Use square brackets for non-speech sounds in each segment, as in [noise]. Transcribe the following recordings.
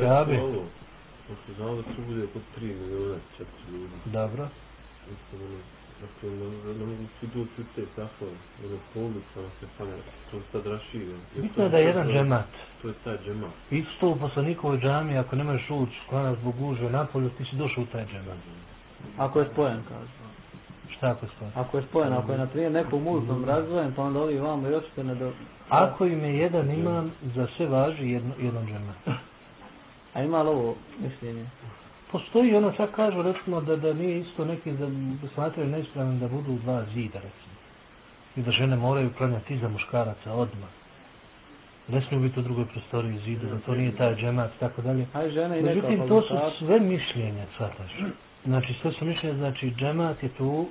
Kabe. Pošto znamo da tu bude oko 3 miliona, 4 ljudi. Dobro. Mislim, ono, dakle, ne, mogu svi doći u te safove. Ono, po ulicama se fane, to je sad rašire. Bitno je da je jedan džemat. To je taj džemat. Isto u poslanikovoj džami, ako ne možeš ući klanac zbog gužve napolju, ti si došao u taj džemat. Ako je spojen, kaže. Šta ako je spojen? Ako je spojen, ako je na primjer neko u mužnom razvojen, pa onda ovi vamo još se ne do... Ako im je jedan imam, za sve važi jedno, jedan džemat. A ima li ovo mišljenje? Postoji ono čak kažu recimo da da nije isto neki da smatraju neispravnim da budu dva zida recimo. I da žene moraju klanjati iza muškaraca odmah. Ne smiju biti u drugoj prostoriji zidu, da to nije taj džemat, tako dalje. Aj žene i Međutim, to su sve mišljenja, shvataš. Znači, sve su mišljenja, znači, džemat je tu,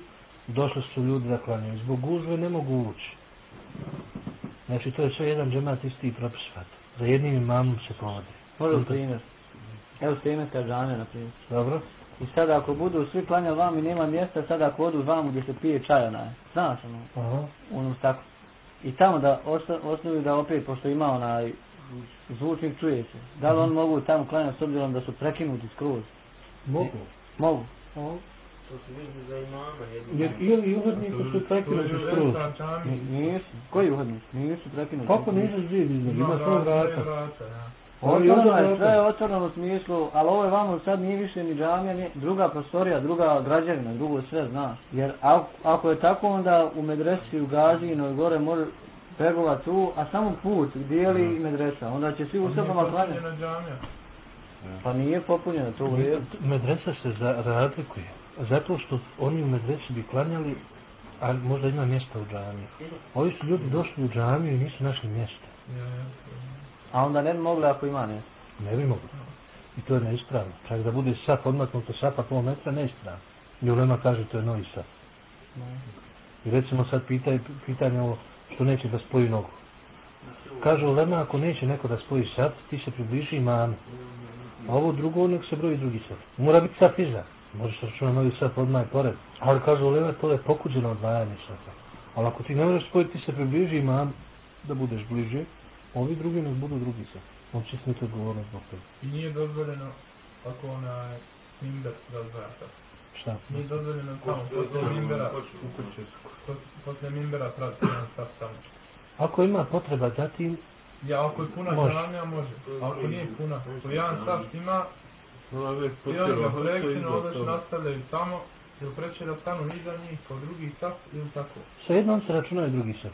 došli su ljudi da klanjaju. Zbog gužve ne mogu ući. Znači, to je sve jedan džemat isti propis shvata. Za jednim imamom se povode. Može li primjer? Evo Stemenska džamija, na primjer. Dobro? I sada ako budu svi klanjali vam i nema mjesta, sada ako odu vamo gdje se pije čaj onaj. Znaš ono, Aha. u onom staklu. I tamo da osta, osnovi da opet, pošto ima onaj zvučnik čuje se. Da li on mogu tamo klanjati s obzirom da su prekinuti skroz? Mogu. Mogu. To se vidi za imama Jer jedno. ili uhodnici su prekinuti skroz. Ni- Nisu. Koji uhodnici? Nisu prekinuti. Kako nisu zid iznad? Ima svoj vrata. Oni Otvoreno je, ovdje sve je otvoreno u smislu, ali ovo je vamo sad nije više ni džamija, ni druga prostorija, druga građevina, drugo sve, znaš. Jer ako, ako je tako, onda u medresi, u Gazijinoj gore može pegova tu, a samo put dijeli i medresa. Onda će svi u sobama klanjati. Pa nije popunjeno, to redu. Medresa se za, razlikuje. Zato što oni u medresi bi klanjali, a možda ima mjesta u džamiji. Ovi su ljudi došli u džamiju i nisu našli mjesta. A onda ne bi mogli ako ima ne. Ne bi mogli. I to je neispravno. Čak da bude sat odmaknuto sapa pol metra, neispravno. I ulema kaže to je novi sat. I recimo sad pitaj, pitanje ovo što neće da spoji nogu. Kaže ulema ako neće neko da spoji sat, ti se približi imanu. A ovo drugo nek se broji drugi sat. Mora biti sat iza. Možeš računati novi sat odmah i pored. Ali kaže ulema to je pokuđeno odvajanje sata. Ali ako ti ne možeš spojiti, ti se približi imam da budeš bliže, ovi drugi nek budu drugi sat. On će smiti odgovornost zbog toga. I nije dozvoljeno ako onaj mimber razdvaja sad. Šta? Nije dozvoljeno tamo posle mimbera, pos- posle mimbera prati jedan sat tamo. Ako ima potreba dati im, Ja, ako je puna Može. džamija, može. Ako nije puna, ako jedan sat ima, Ona i potjerala, ga to kolektivno ovdje toga. nastavljaju tamo, ili preće da stanu iza njih, kao drugi sat, ili tako. svejedno on se računaju drugi sat.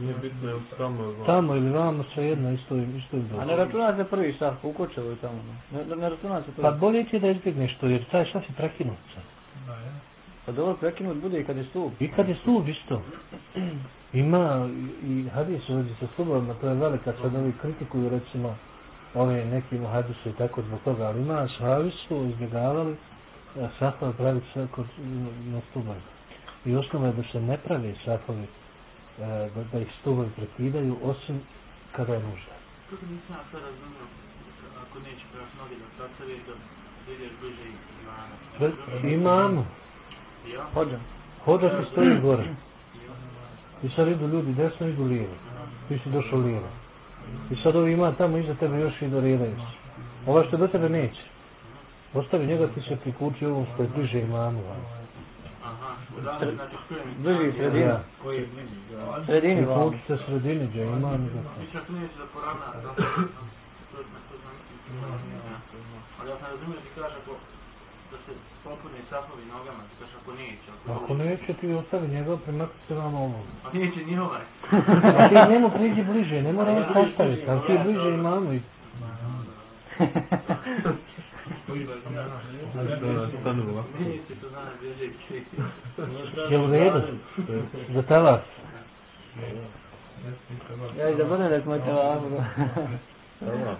Nije bitno je tamo ili vamo. Tamo ili vamo, svejedno, isto im, isto im A dođe. ne računa se prvi šaf, u Kočevu i tamo. Ne, ne, računa se prvi. Pa bolje ti je da izbjegneš to, jer taj šaf je prekinut sad. Da, ja. Pa dobro prekinut bude i kad je stup. I kad je stup isto. Ima i, i hadis ovdje sa stubovima, to je velika, sad ovi kritikuju recimo ove neki muhadise i tako zbog toga, ali ima ashabi su izbjegavali e, safove praviti sve kod, na stubovima. I osnova je da se ne pravi safovi, e, da, da ih stubovi prekidaju, osim kada je nužda. To nisam ja sve razumio. Ako neće prema noge da sastavi, da ideš bliže imama. Pred imamo, Ja? Hođa. hoda ti stoji gore. I sad idu ljudi desno, idu lijevo. Ti si došao lijevo. I sad ovi ima tamo iza tebe još i doredaju se. Ova što do tebe neće. Ostavi njega ti se prikući ovom što je bliže imamu. Znači čujem. Bliži sredina. Ja. Koji je bliži, da. Sredini vam. Se sredini gdje je imam. i da- Mislim da tu neće da poravna, da to, to sam mislio. Ali ja sam razumio ti kaže ako da se popune safovi nogama, ti kaže ako neće. Ako, Ako neće ti ostavi njega, premakni se vam ovom. [laughs] A neće ni ovaj. A ti njemu priđi bliže, ne mora on postaviti, ali ti bliže imamu. i- [laughs] Znači da ona stanu ovako. Neće to znane bliže i čeki. Je u redu? Za telas. Ja i da bude da smo te ovako. Stala,